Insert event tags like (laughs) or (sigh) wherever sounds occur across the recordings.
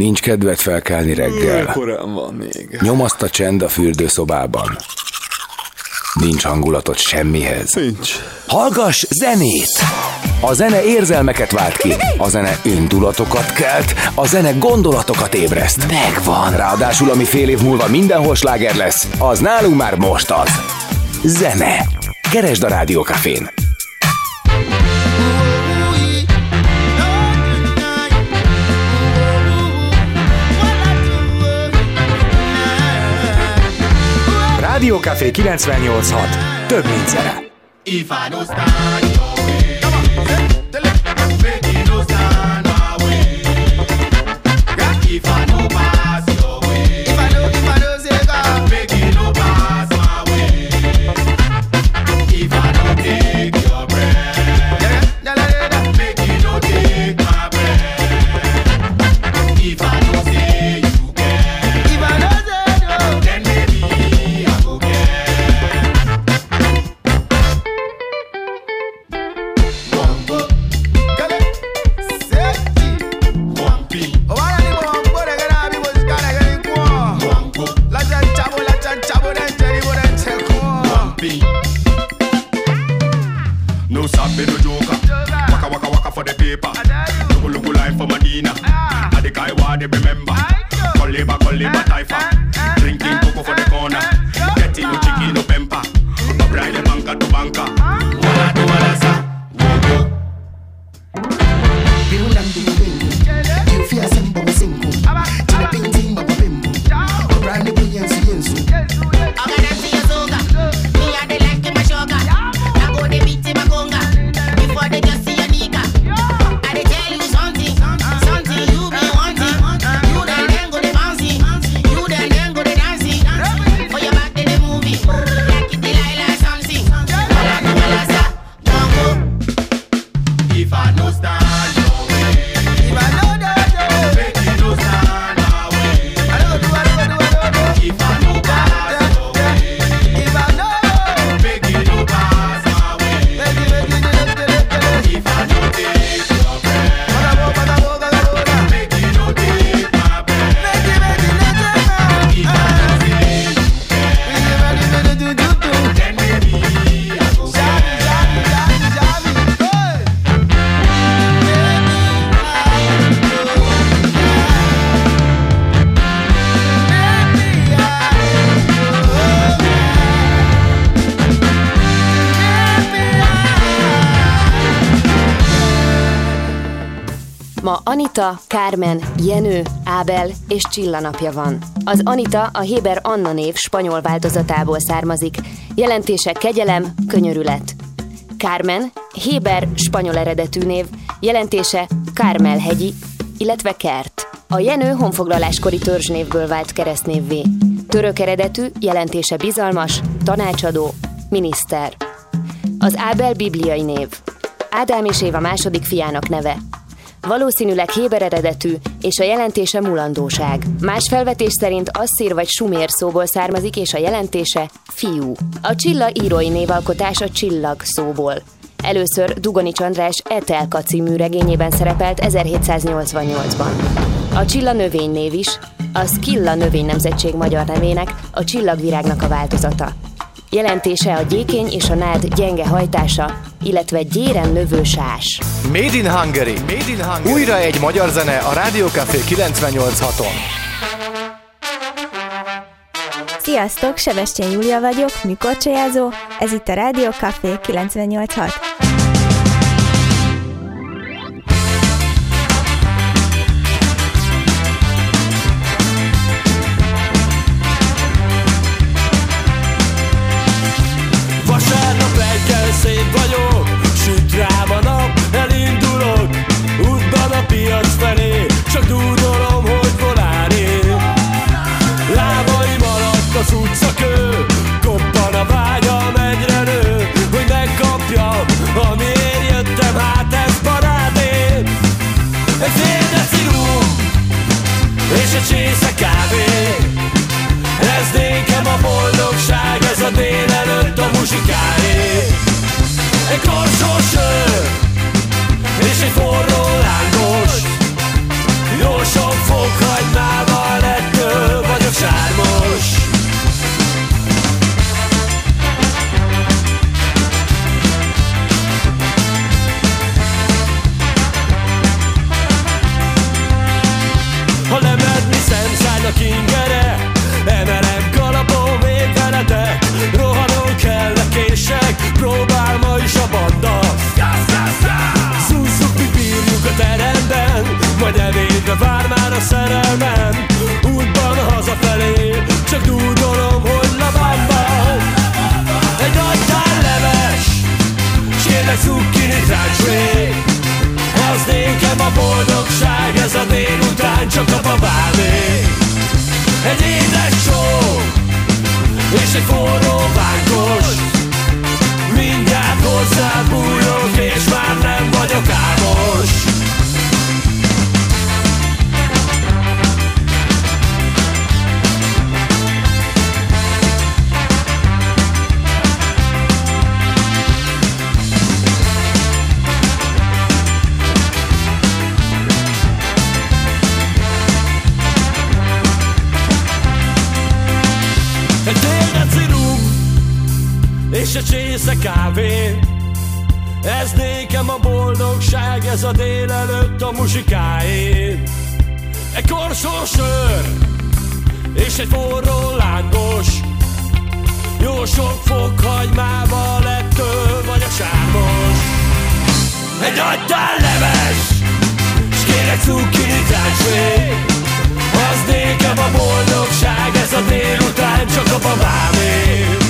Nincs kedved felkelni reggel. Korán van még. Nyomaszt a csend a fürdőszobában. Nincs hangulatod semmihez. Nincs. Hallgass zenét! A zene érzelmeket vált ki, a zene indulatokat kelt, a zene gondolatokat ébreszt. Megvan! Ráadásul, ami fél év múlva mindenhol sláger lesz, az nálunk már most az. Zene. Keresd a Rádiókafén. Rádiókafé 98.6. Több mint zene. If Anita, Carmen, Jenő, Ábel és Csilla napja van. Az Anita a Héber Anna név spanyol változatából származik, jelentése kegyelem, könyörület. Carmen, Héber spanyol eredetű név, jelentése Kármel-hegyi, illetve kert. A Jenő honfoglaláskori törzsnévből vált keresztnévvé. Török eredetű, jelentése bizalmas, tanácsadó, miniszter. Az Ábel bibliai név. Ádám és Éva második fiának neve. Valószínűleg héber eredetű, és a jelentése mulandóság. Más felvetés szerint asszír vagy sumér szóból származik, és a jelentése fiú. A Csilla írói névalkotás a csillag szóból. Először Dugonics András Etelka című regényében szerepelt 1788-ban. A Csilla növénynév is, a Skilla növény nemzetség magyar nevének, a csillagvirágnak a változata. Jelentése a gyékény és a nád gyenge hajtása, illetve gyéren növő sás. Made in Hungary. Made in Hungary. Újra egy magyar zene a Rádiókafé 98.6-on. Sziasztok, Sebestyén Júlia vagyok, műkorcsolyázó, ez itt a Rádió Café 98.6. boldogság Ez a délután csak a babámé Egy édes só És egy forró vánkos Mindjárt hozzád bújok És már nem vagyok álmos Csésze kávé Ez nékem a boldogság Ez a délelőtt a muzsikáé Egy korsó sör És egy forró lángos. Jó sok fokhagymával Ettől vagy a sármos. Egy agytál leves S kérek cukkini táncsvé az nékem a boldogság, ez a délután csak a babámé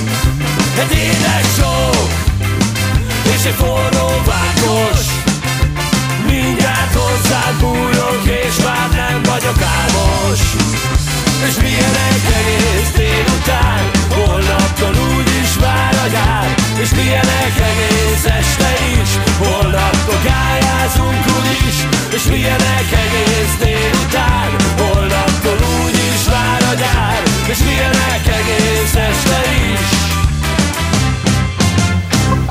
Egy édes sok, és egy forró vágos. Mindjárt hozzád bújok, és már nem vagyok álmos. És milyenek egész délután, holnaptól úgy is vár a gyár És milyenek egész este is, holnaptól gályázunk úgyis És milyenek egész délután, holnaptól úgy is vár a gyár És milyenek egész este is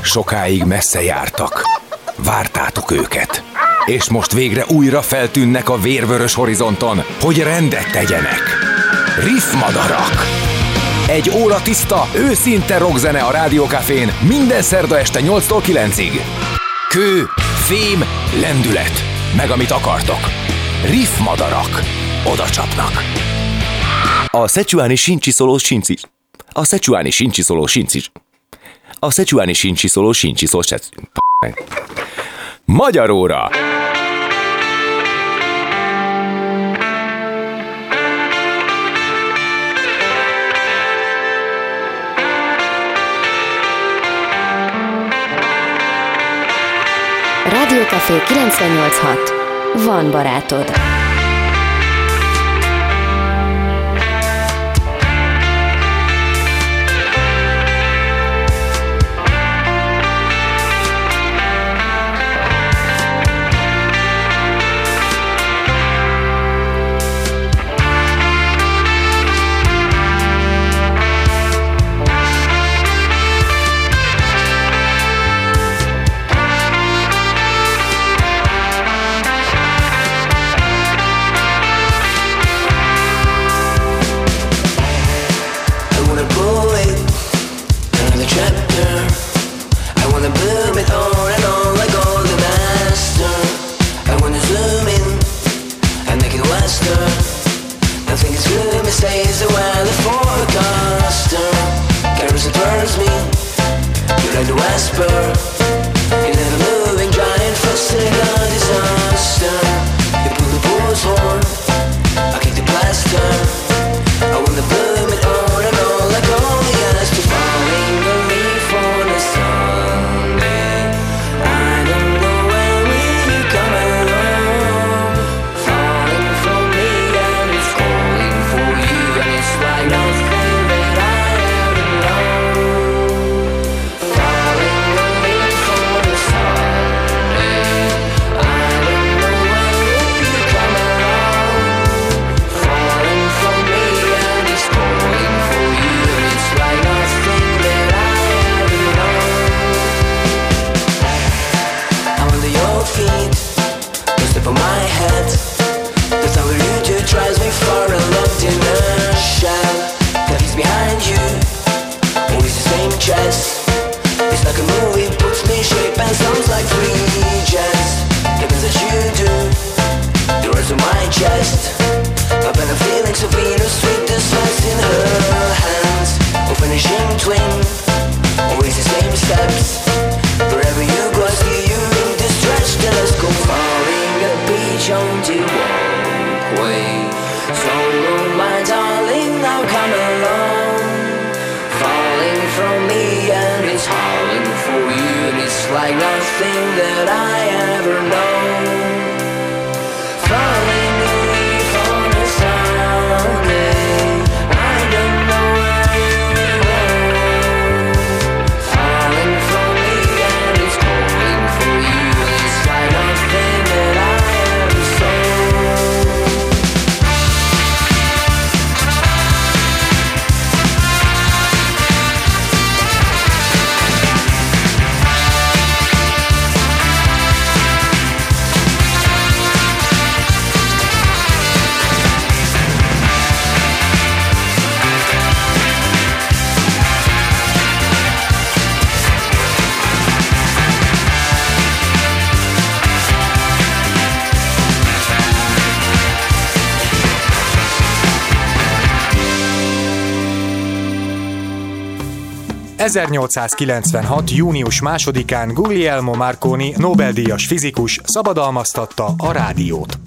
Sokáig messze jártak. Vártátok őket. És most végre újra feltűnnek a vérvörös horizonton, hogy rendet tegyenek. Riffmadarak! Egy óra tiszta, őszinte rockzene a Rádiókafén minden szerda este 8-tól 9-ig. Kő, fém, lendület, meg amit akartok. Riffmadarak. Oda csapnak. A Szecsuáni Sincsiszoló Sinci... A Szecsuáni Sincsiszoló Sinci... A Szecsuáni Sincsiszoló Sincsiszoló Sec... Magyar óra! Rádiókafé 98.6. Van barátod. 1896. június 2-án Guglielmo Marconi Nobel-díjas fizikus szabadalmaztatta a rádiót.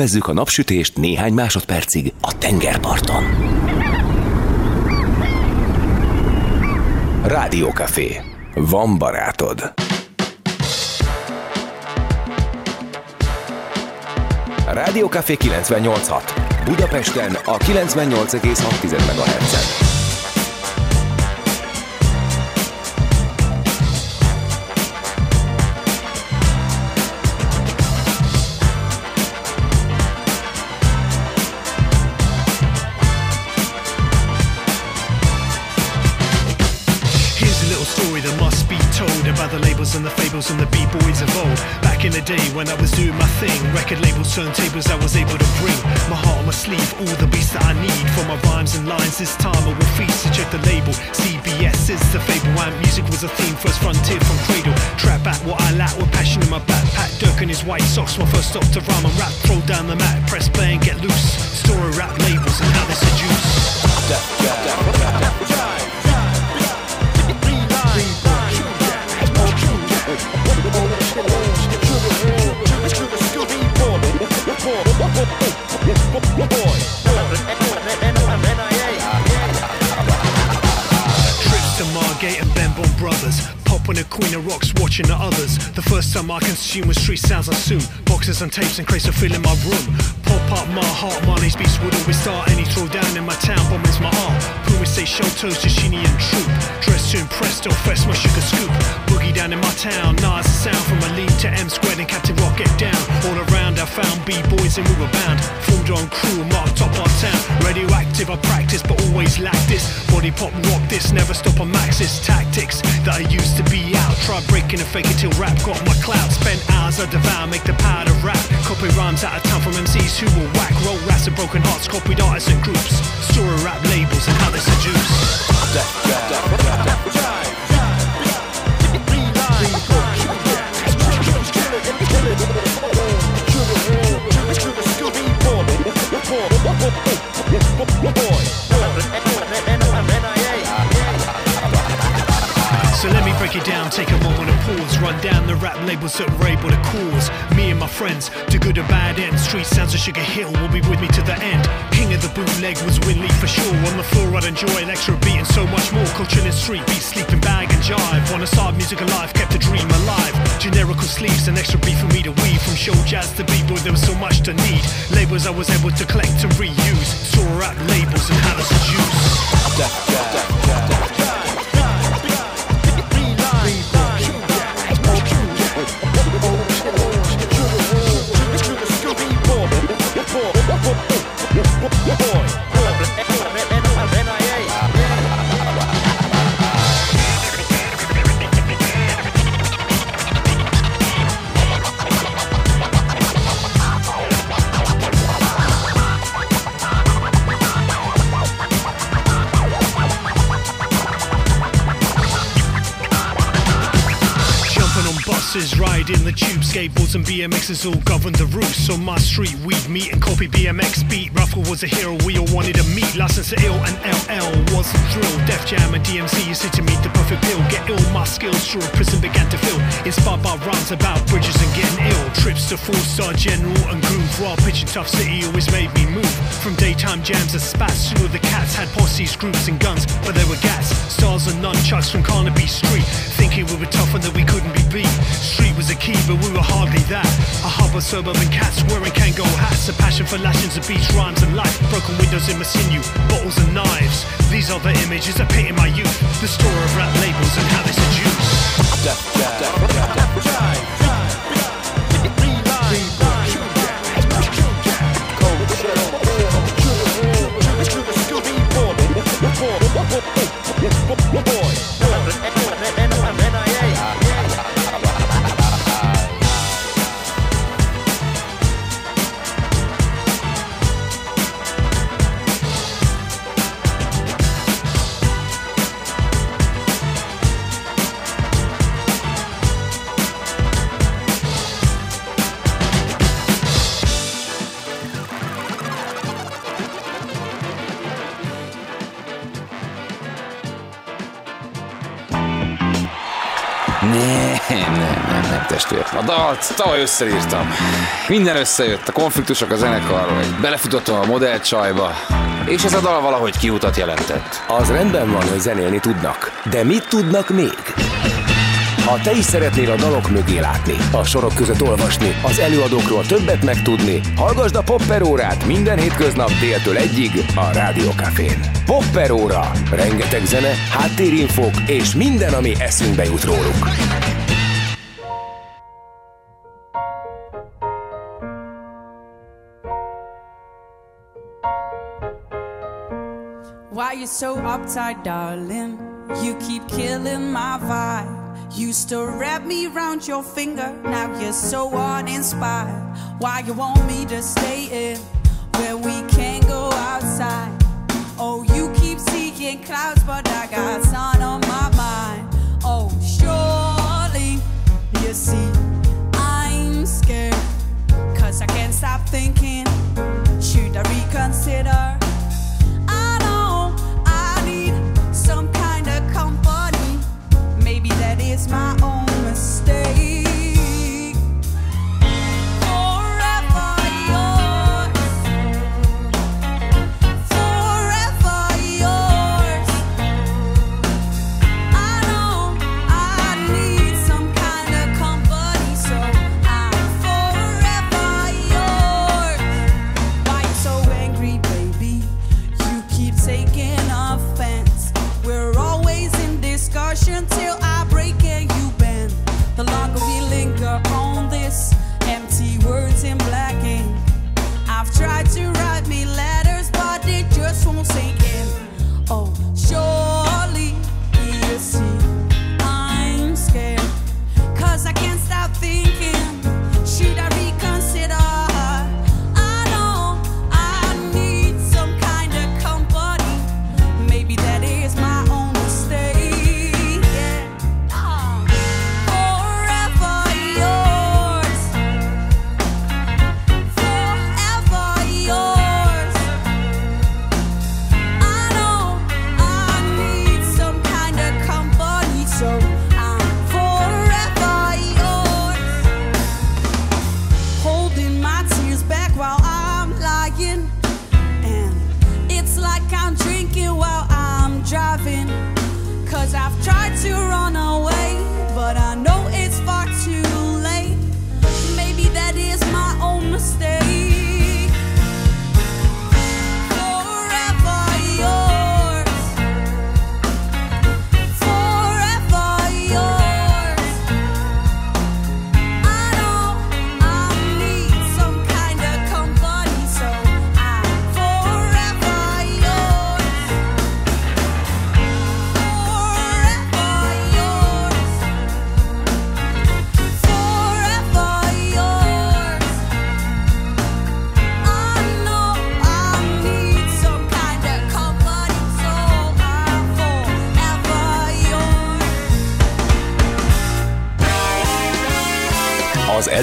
élvezzük a napsütést néhány másodpercig a tengerparton. Rádiókafé. Van barátod. Rádiókafé 986. Budapesten a 98,6 MHz-en. tales and the fables and the b-boys of old Back in the day when I was doing my thing Record labels, turntables I was able to bring. My heart on my sleeve, all the beats that I need For my rhymes and lines. This time I will feast to check the label. CBS is the fable and music was a theme. First frontier from cradle. Trap at what I lack with passion in my backpack. Dirk in his white socks, my first stop to rhyme and rap. Throw down the mat, press play and get loose. Story rap labels and how they seduce. Queen of Rocks, watching the others. The first time I consumed was street sounds I soon. Boxes and tapes and crates of filling my room. Pop up my heart, Marley's beats would always start. Any throwdown in my town, bomb is my art. Puma say show toes to and Troop. Dressed to impress, don't fess my sugar scoop. Boogie down in my town, Nas sound from a lead to M squared and Captain Rock get down. All around I found B-boys and we were bound. Formed on crew, marked up our town. Radioactive, I practice, but always lack this. Body pop, rock this, never stop on maxis. Tactics that I used to be out. Try breaking and fake it till rap got my clout. Spent hours I devour, make the power to rap. Copy rhymes out of town from MCs who will whack. Roll rats and broken hearts, copied artists and groups. Story rap labels and how they seduce. So let me break it down, take a moment of pause, run down the rap labels that we're able to cause. Me and my friends, to good or bad end. Street sounds of Sugar Hill will be with me to the end. King of the bootleg was Winley for sure. On the floor I'd enjoy electro beat and so much more. Culture in street beat, sleeping bag and jive. On a side music alive, kept the dream alive. Generical sleeves, an extra beat for me to weave. From show jazz to b-boy, there was so much to need. Labels I was able to collect and reuse. Saw rap labels and how to seduce. Riding the tube, skateboards and BMXs all govern the routes. On my street, we'd meet and copy BMX beat. Ruffle was a hero, we all wanted to meet. License to ill and LL was the thrill. Def Jam and DMC used to meet the perfect pill. Get ill, my skills through a prison began to fill. Inspired by rhymes about bridges and getting ill. Trips to four star general and groove. While pitching Tuff City always made me move. From daytime jams and spats, two of the cats had posses, groups and guns, but they were gats. Stars and nunchucks from Carnaby Street. Thinking we were tough and that we couldn't be beat. Street was a key, but we were hardly that. A harbor suburban cats wearing Kangol hats. A passion for lashings of beats, rhymes and life. Broken windows in my sinew, bottles and knives. These are the images that paint in my youth. The story of rap labels and how they seduce. Nem, Dalt tavaly összeírtam. Minden összejött, a konfliktusok a zenekarról, belefutottam a modellcsajba, és ez a dal valahogy kiutat jelentett. Az rendben van, hogy zenélni tudnak. De mit tudnak még? Ha te is szeretnél a dalok mögé látni, a sorok között olvasni, az előadókról többet megtudni, hallgasd a Popper órát minden hétköznap déltől egyig a Rádiókafén. Popper óra. Rengeteg zene, háttérinfók és minden, ami eszünkbe jut róluk. So uptight, darling? You keep killing my vibe. Used to wrap me round your finger, now you're so uninspired. Why you want me to stay in where we can't go outside? Oh, you keep seeking clouds, but I got sun on my mind. Oh, surely you see, I'm scared. Cause I can't stop thinking, my own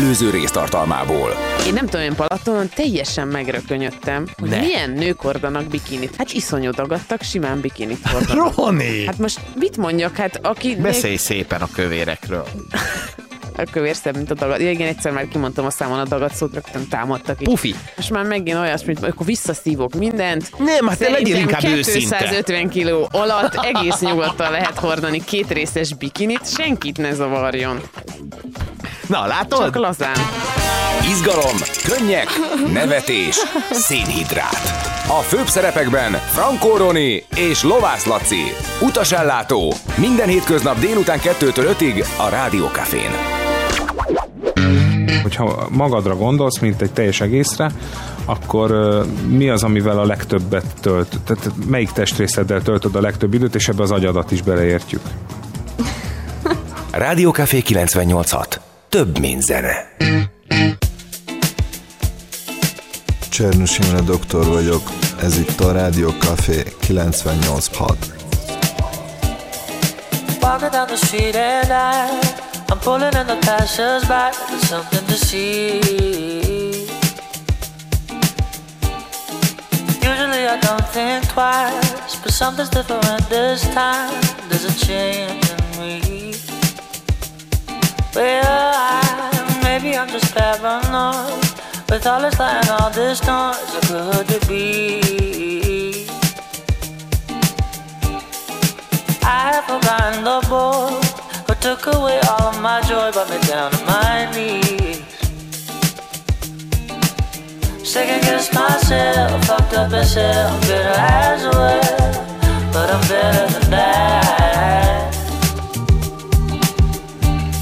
előző rész tartalmából. Én nem tudom, én Palatonon teljesen megrökönyödtem, hogy Ne. milyen nők hordanak bikinit. Hát iszonyú dagadtak, simán bikinit hordanak. (laughs) Roni! Hát most mit mondjak, hát aki... Beszélj szépen a kövérekről. (laughs) A kövér szebb, mint a dagad. Ja, igen, egyszer már kimondtam a számon a dagad szót, rögtön támadtak. Így. Pufi. Most már megint olyasmit, akkor visszaszívok mindent. Nem, hát te legyél inkább őszinte. 250 kiló alatt egész nyugodtan lehet hordani két részes bikinit, senkit ne zavarjon. Na, látod? Csak lazán. Izgalom, könnyek, nevetés, szénhidrát. A főbb szerepekben Frankó Roni és Lovász Laci. Utasellátó. Minden hétköznap délután 2-től 5-ig a Rádiókafén. Hogyha magadra gondolsz, mint egy teljes egészre, akkor mi az, amivel a legtöbbet tölt? Tehát melyik testrészeddel töltöd a legtöbb időt, és ebbe az agyadat is beleértjük? Rádiókafé 98.6. Több, mint zene. Csernus Imre doktor vagyok, ez itt a Rádió Café 98.6. Walking down the street and I, I'm pulling in the passers-by. Something to see. Usually I don't think twice, but something's different this time. There's a change in me. Well, I, maybe I'm just paranoid. With all this light and all this noise, how could it be? I have forgotten the boy took away all of my joy, brought me down to my knees. Second guess myself, fucked up and said I'm bitter as well, but I'm better than that.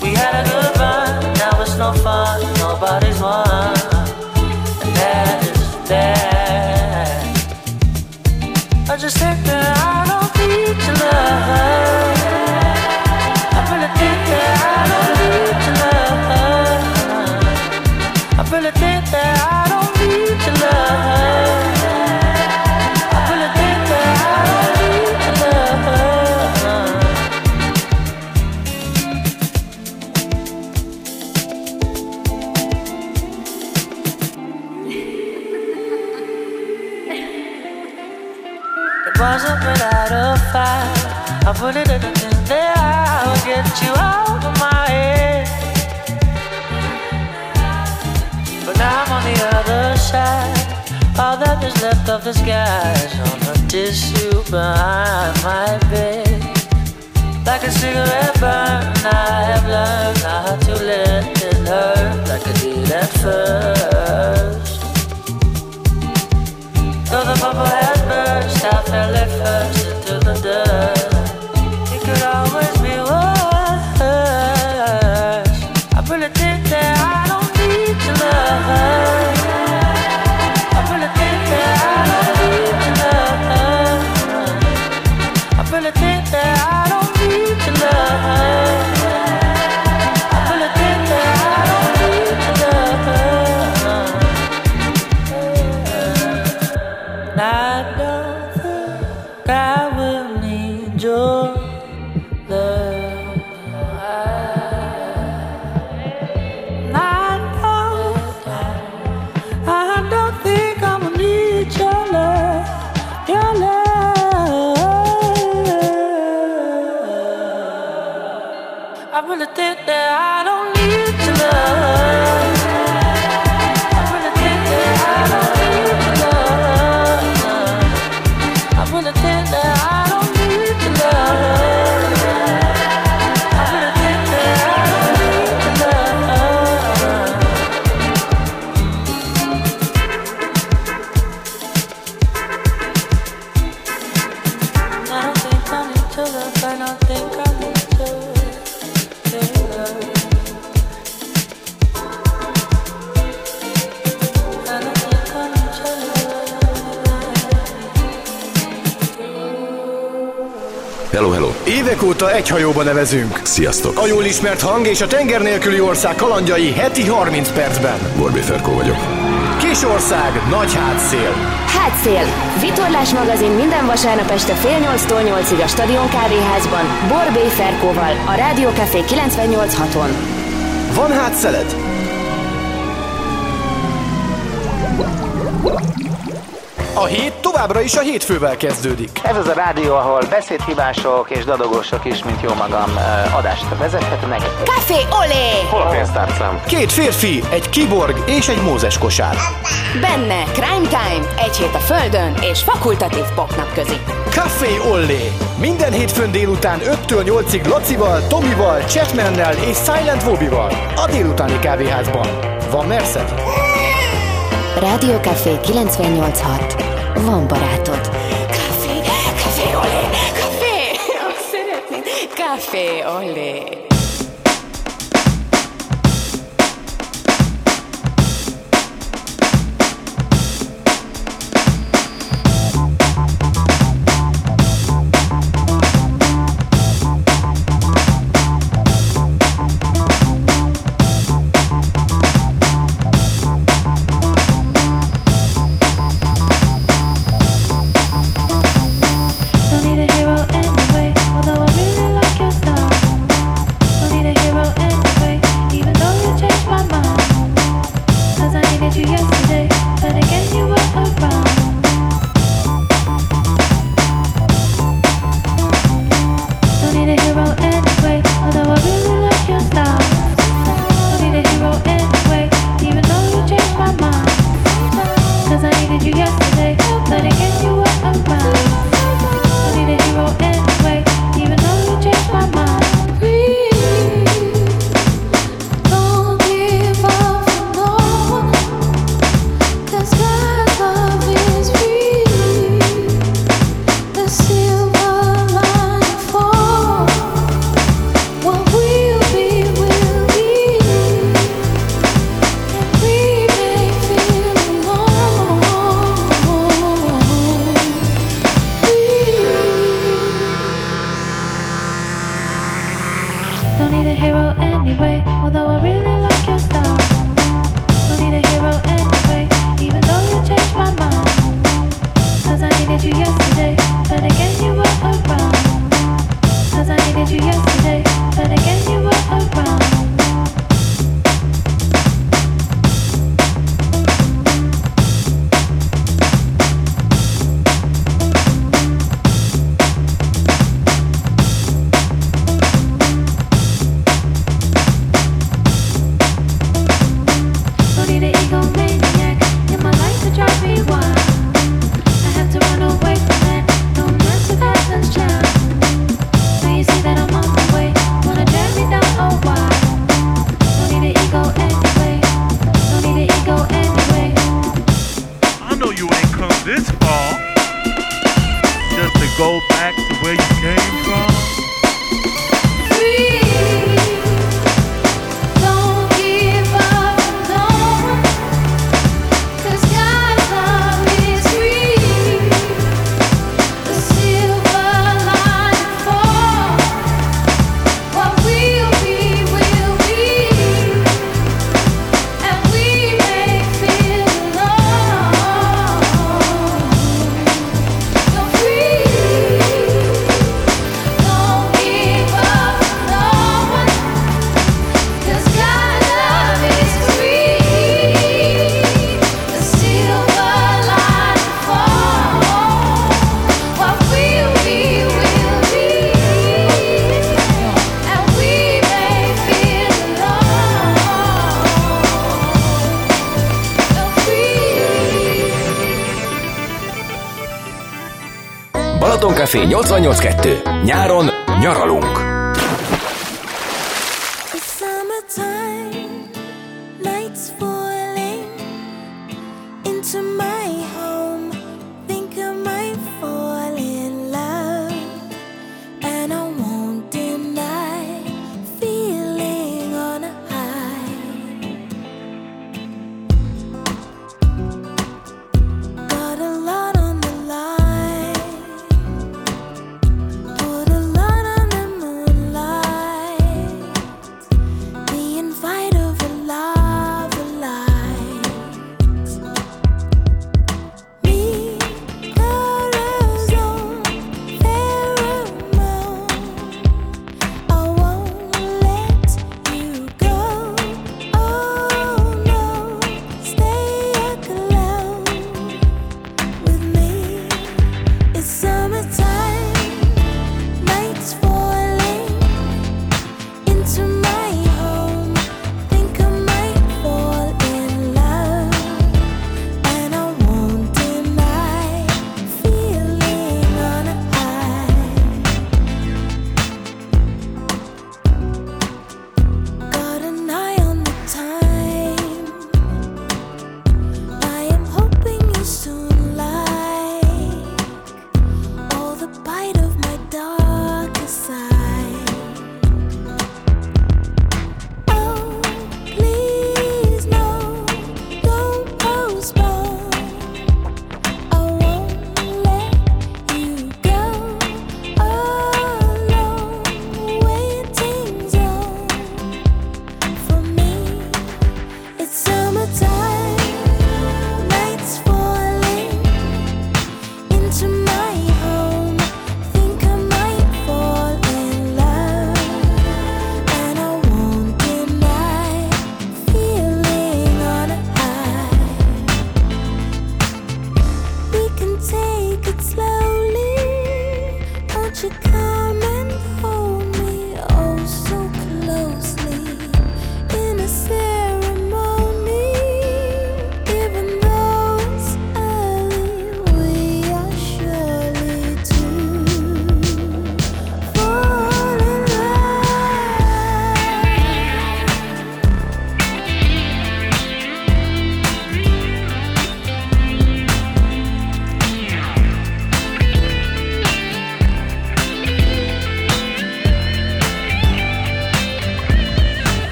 We had a good run, now it's no fun, nobody's won, and that is that. I just think that I don't need your love. really think that I don't need your love. I really think that I don't need your love. wasn't without a fight. I really didn't that I'll get you out. Other side. All that is left of the skies on a tissue behind my bed. Like a cigarette burn, I have learned not to let it hurt like I did at first. Though the bubble had burst, I fell at first into the dust. It could always be worse. I really think that I don't need your love. I nevezünk. Sziasztok. A jól ismert hang és a tenger nélküli ország kalandjai heti 30 percben. Borbé Ferkó vagyok. Kisország, nagy hátszél. Hátszél. Vitorlás magazin minden vasárnap este fél nyolctól nyolcig a Stadion Kávéházban, Borbé Ferkóval, a Rádiókafé 98.6-on. Van hátszeled? A hét továbbra is a hétfővel kezdődik. Ez az a rádió, ahol beszédhibások és dadogósok is, mint jó magam, adást vezethetnek. Café Olé! Hol a pénztárcám? Két férfi, egy kiborg és egy mózes kosár. Benne Crime Time, egy hét a földön és fakultatív popnap közi. Café Ollé! Minden hétfőn délután 5-től 8-ig Lacival, Tomival, Chatmannel és Silent Vobival. A délutáni kávéházban. Van merszed? Rádiókafé 98.6. Van barátod. Café, Café Olé, Café! Szeretnék Café Olé. Café 882. Nyáron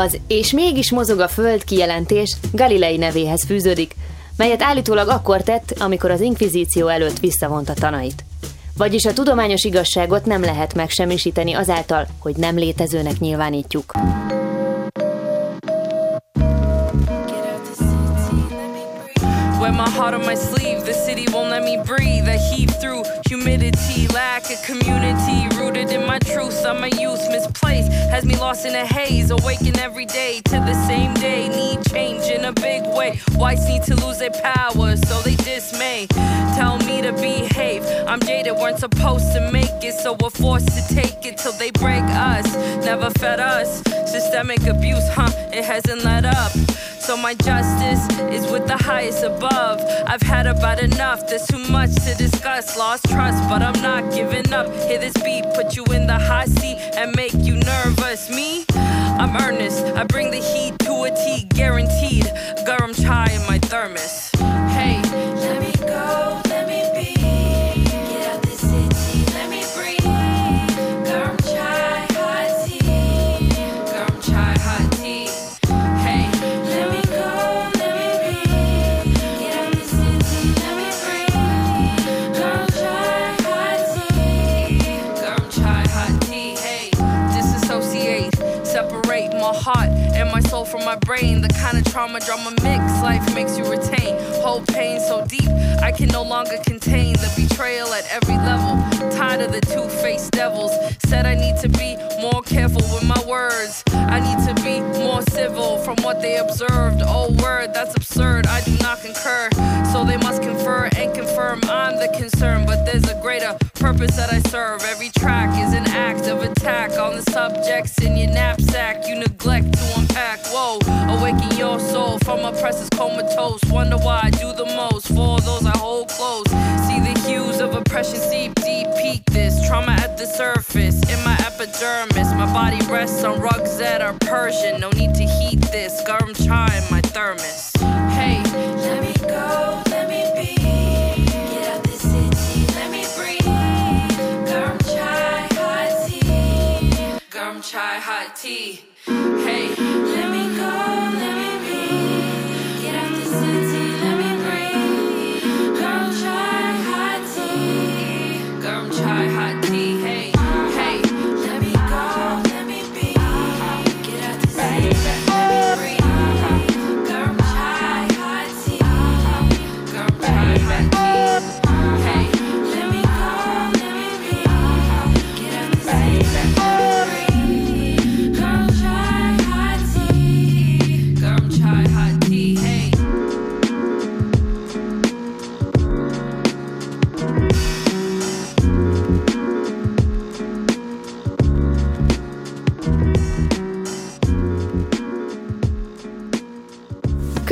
Az és mégis mozog a föld kijelentés Galilei nevéhez fűződik, melyet állítólag akkor tett, amikor az inkvizíció előtt visszavonta tanait. Vagyis a tudományos igazságot nem lehet megsemmisíteni azáltal, hogy nem létezőnek nyilvánítjuk. Where my heart on my sleeve City won't let me breathe. I heave through humidity, lack of community. Rooted in my truth, I'm a youth misplaced. Has me lost in a haze. Awaken every day to the same day. Need change in a big way. Whites need to lose their power, so they dismay. Tell me to behave. I'm jaded, weren't supposed to make it, so we're forced to take it till they break us. Never fed us. Systemic abuse, huh? It hasn't let up. So my justice is with the highest above. I've had about enough, there's too much to discuss. Lost trust, but I'm not giving up. Hear this beat, put you in the hot seat and make you nervous. Me? I'm earnest, I bring the heat to a T, guaranteed. Garam chai in my thermos. My brain. The kind of trauma drama mix life makes you retain. Whole pain so deep, I can no longer contain the betrayal at every level. Tired of the two faced devils. Said I need to be more careful with my words. I need to be more civil from what they observed. Oh, word, that's absurd. I do not concur. So they must confer and confirm I'm the concern. But there's a greater purpose that I serve. Every track is an act of attack on the subjects in your knapsack. You neglect to unpack. Whoa, awaken your soul from oppressors comatose. Wonder why I do the most for those I hold close. See the hues of oppression seep deep. Peak this trauma at the surface in my epidermis. My body rests on rugs that are Persian. No need to heat this. Garam chai in my thermos.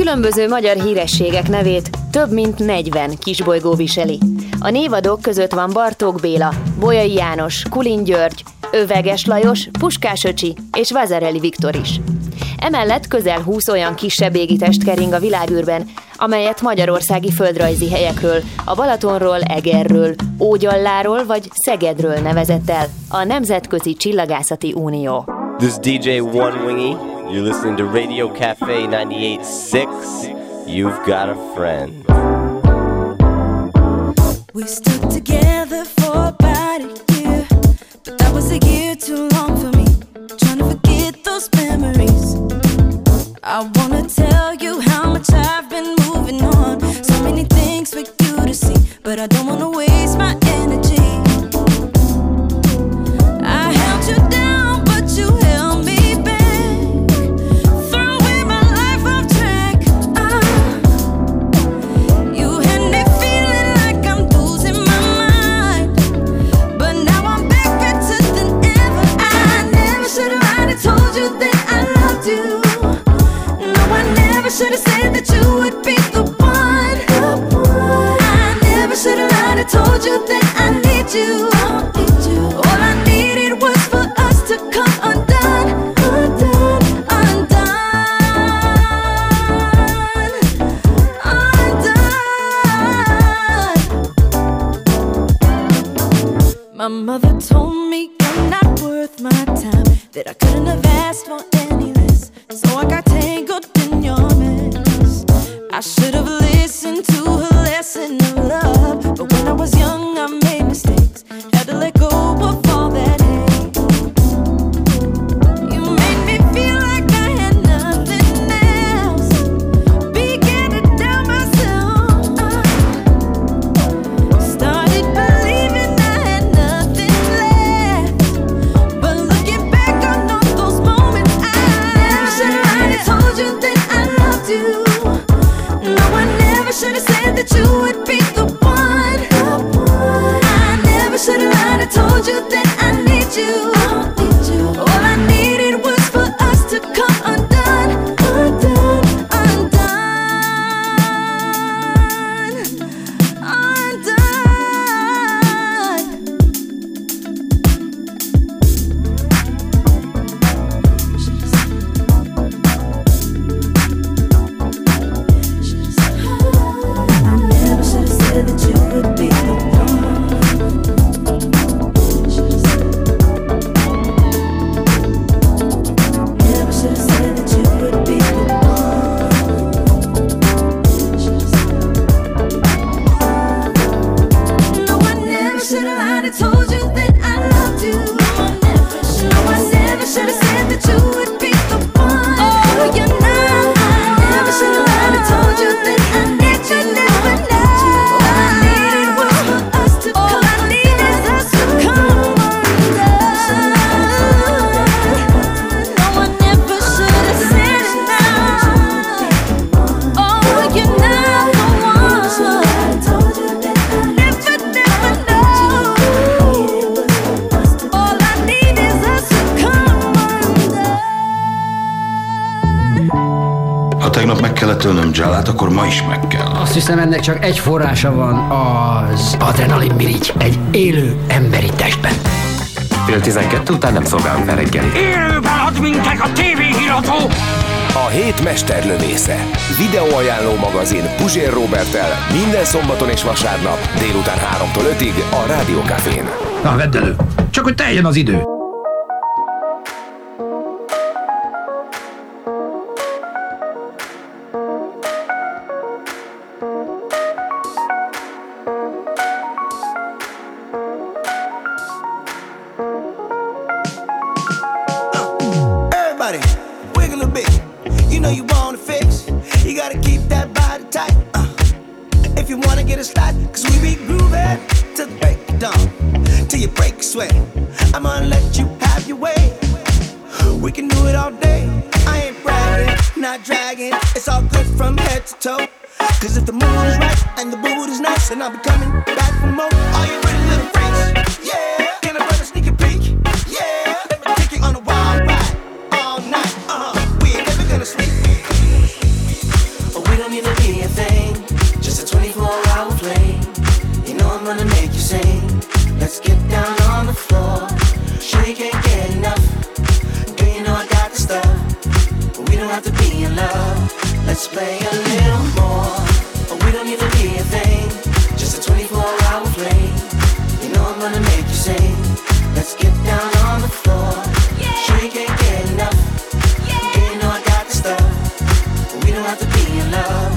Különböző magyar hírességek nevét több mint 40 kisbolygó viseli. A névadók között van Bartók Béla, Bolyai János, Kulin György, Öveges Lajos, Puskás Öcsi és Vazareli Viktor is. Emellett közel 20 olyan kisebb égitest kering a világűrben, amelyet magyarországi földrajzi helyekről, a Balatonról, Egerről, Ógyalláról vagy Szegedről nevezett el a Nemzetközi Csillagászati Unió. This is DJ One Wingy. You're listening to Radio Cafe 98.6. You've got a friend. We stuck together for about a year, but that was a year too long for me. Trying to forget those memories. I wanna tell you how much I've been moving on. So many things for you to see, but I don't wanna waste hiszem ennek csak egy forrása van, az adrenalin mirigy egy élő emberi testben. Fél tizenkettő után nem szolgálunk fel reggelit. Élőben ad minket a tévéhíradó! A hét mesterlövésze. Videóajánló magazin Puzsér Robertel minden szombaton és vasárnap délután 3-tól 5-ig a Rádiókafén. Na, vedd elő! Csak hogy teljen az idő! Tight. Uh, if you wanna get a start, cause we be grooving till the break dawn. Till you break sweat. I'm gonna let you have your way. We can do it all day. I ain't bragging, not dragging. It's all good from head to toe. Cause if the mood is right and the mood is nice, then I'll be coming back for more. Are you ready, little freaks? Yeah. Don't have to be in love. Let's play a little more. Oh, we don't need to be a thing, just a 24 hour flame. You know I'm gonna make you sing. Let's get down on the floor. Sure you can't get enough. Do you know I got the stuff? But we don't have to be in love.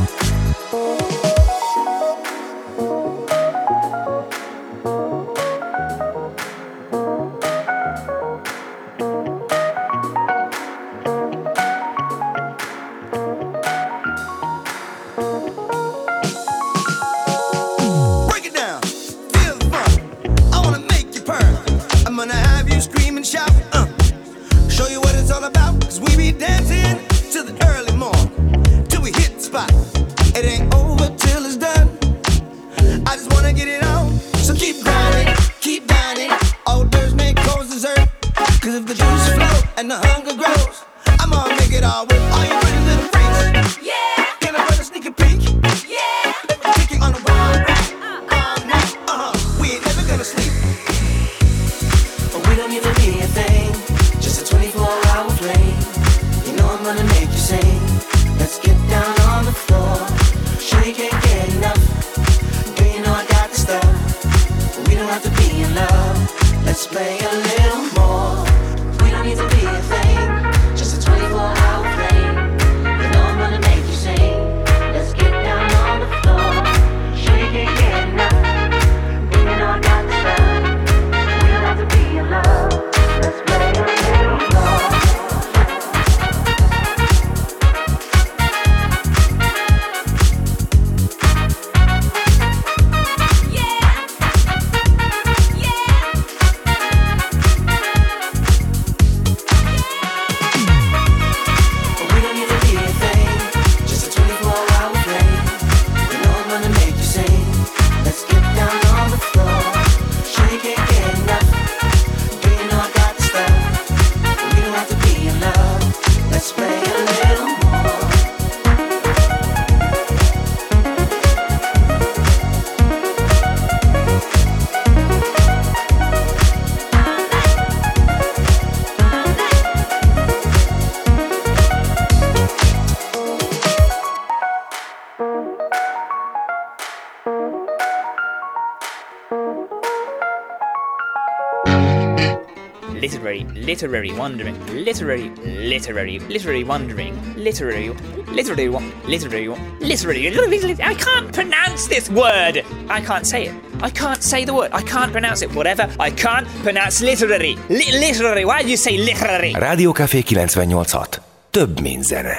Literary, wandering, literary, literary, literary wandering, literary, literary, literary, literary, literary. I can't pronounce this word. I can't say it. I can't say the word. I can't pronounce it. Whatever. I can't pronounce literary. Li- literary. Why do you say literary? Radio Rádiókafé 98.6. Több, mint zene.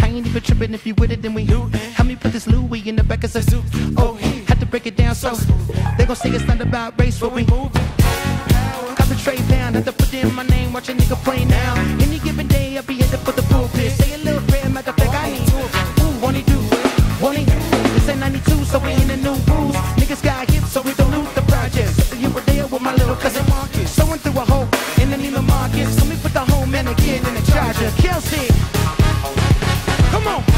I it. Ain't even tripping if you with it, then we. Help me put this Louis in the back of the suit. Oh, had to break it down so they gon' say it's not about race, but we. Got the tray down, had to put in my name, watch a nigga play now. Any given day, I'll be headed for the pulpit. Say a little prayer, matter of fact, I need. Ooh, won't he do? Won't he? This ain't 92, so we in the new rules. Niggas got hip, so we don't lose the projects. You were there with my little cousin Marcus. Sewing through a hole in the Neiman Marcus. So me put the whole man again in the charger. Kelsey. Come on.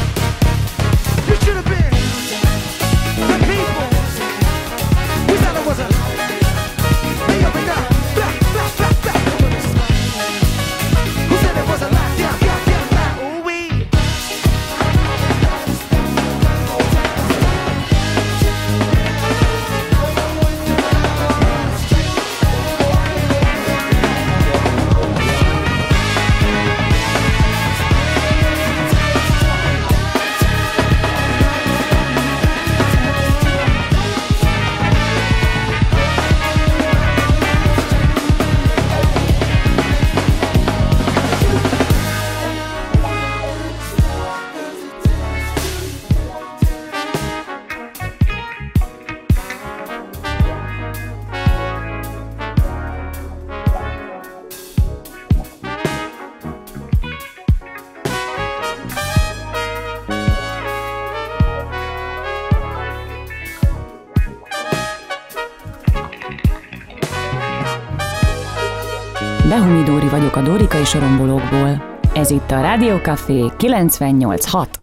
A Dórikai sorombolókból. Ez itt a Rádió Café 98.6.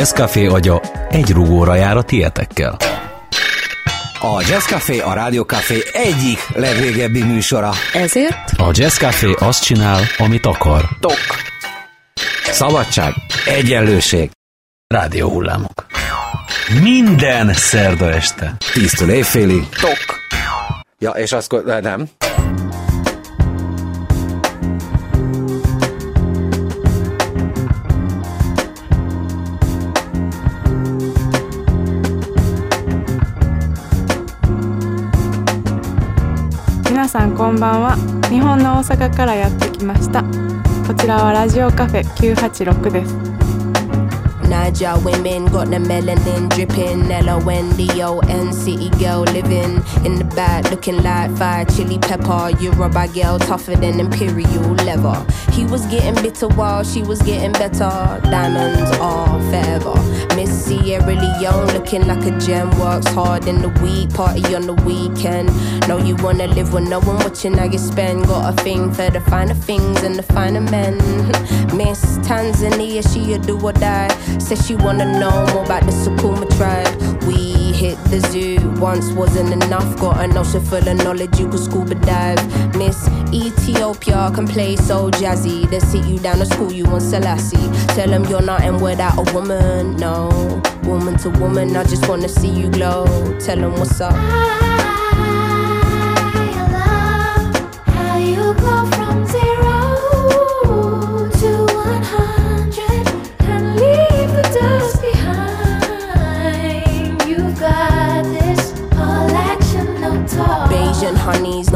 A Jazz Café agya egy rugóra jár a tietekkel. A Jazz Café a Rádió Café egyik legrégebbi műsora. Ezért? A Jazz Café azt csinál, amit akar. Tok. Szabadság. Egyenlőség. Rádió hullámok. Minden szerda este. Tíztől éjfélig. Tok. Ja, és azt nem. さんこんばんは。日本の大阪からやってきました。こちらはラジオカフェ986です。Niger women got the melanin dripping. L-O-N-D-O-N city girl living in the back looking like fire chili pepper. Yoruba girl tougher than imperial leather. He was getting bitter while she was getting better. Diamonds are forever. Miss Sierra Leone looking like a gem. Works hard in the week, party on the weekend. Know you wanna live with no one watching how you spend. Got a thing for the finer things and the finer men. (laughs) Miss Tanzania, she a do or die. Says she wanna know more about the Sukuma tribe. We hit the zoo once wasn't enough. Got an ocean full of knowledge, you could scuba dive. Miss Ethiopia can play so jazzy. They sit you down to school, you on Selassie. Tell them you're nothing without a woman, no. Woman to woman, I just wanna see you glow. Tell them what's up. How you go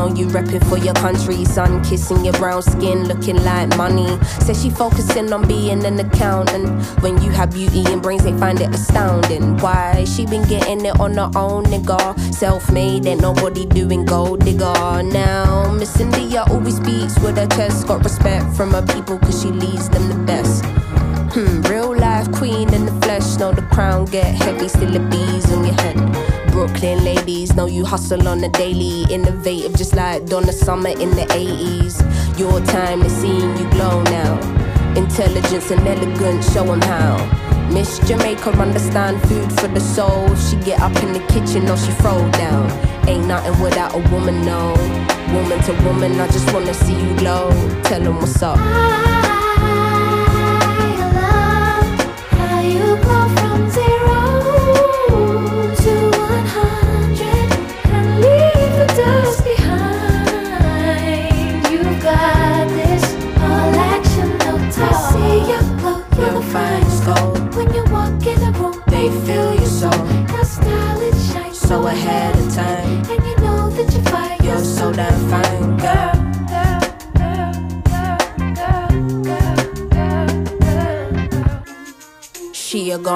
know you repping for your country. Sun kissing your brown skin, looking like money. Says she focusing on being an accountant. When you have beauty and brains, they find it astounding. Why she been getting it on her own, nigga? Self made, ain't nobody doing gold digger. Now, Miss India always speaks with her chest. Got respect from her people, cause she leads them the best. Hmm, real life queen in the flesh. Know the crown get heavy, still the bees on your head. Brooklyn ladies know you hustle on the daily. Innovative, just like Donna Summer in the 80s. Your time is seeing you glow now. Intelligence and elegance, show 'em how. Miss Jamaica understand food for the soul. She get up in the kitchen or she throw down. Ain't nothing without a woman, no. Woman to woman, I just wanna see you glow. Tell 'em what's up.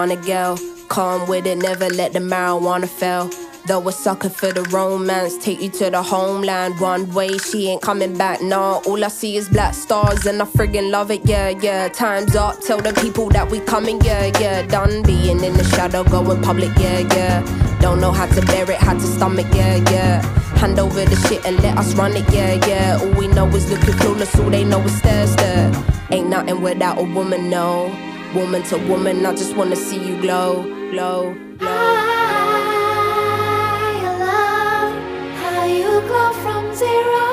She a Ghana girl, calm with it, never let the marijuana fail. Though a sucker for the romance, take you to the homeland one way. She ain't coming back, nah. All I see is black stars, and I friggin' love it, yeah, yeah. Time's up, tell the people that we coming, yeah, yeah. Done being in the shadow, going public, yeah, yeah. Don't know how to bear it, how to stomach, yeah, yeah. Hand over the shit and let us run it, yeah, yeah. All we know is looking clueless, all they know is stare, stare. Ain't nothing without a woman, no. Woman to woman, I just wanna see you glow, glow, glow. I love how you glow from zero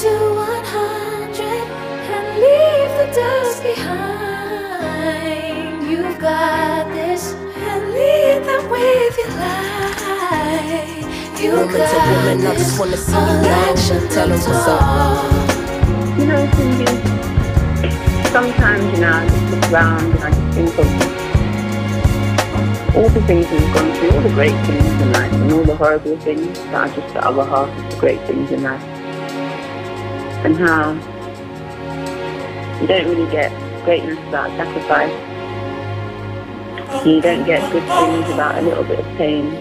to 100 and leave the dust behind. You've got this and lead them with your light. You woman got to woman, this. I just wanna see you glow. Tell us what's up. You know, it's sometimes, you know, I just look around and I just think of all the things we've gone through, all the great things in life, and all the horrible things that are just the other half of the great things in life. And how you don't really get greatness without sacrifice. You don't get good things without a little bit of pain.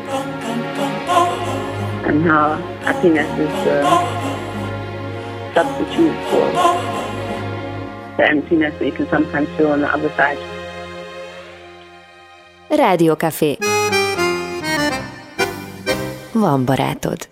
And how happiness is the substitute for emptiness that you can sometimes feel on the other side. Rádió Café. Van barátod.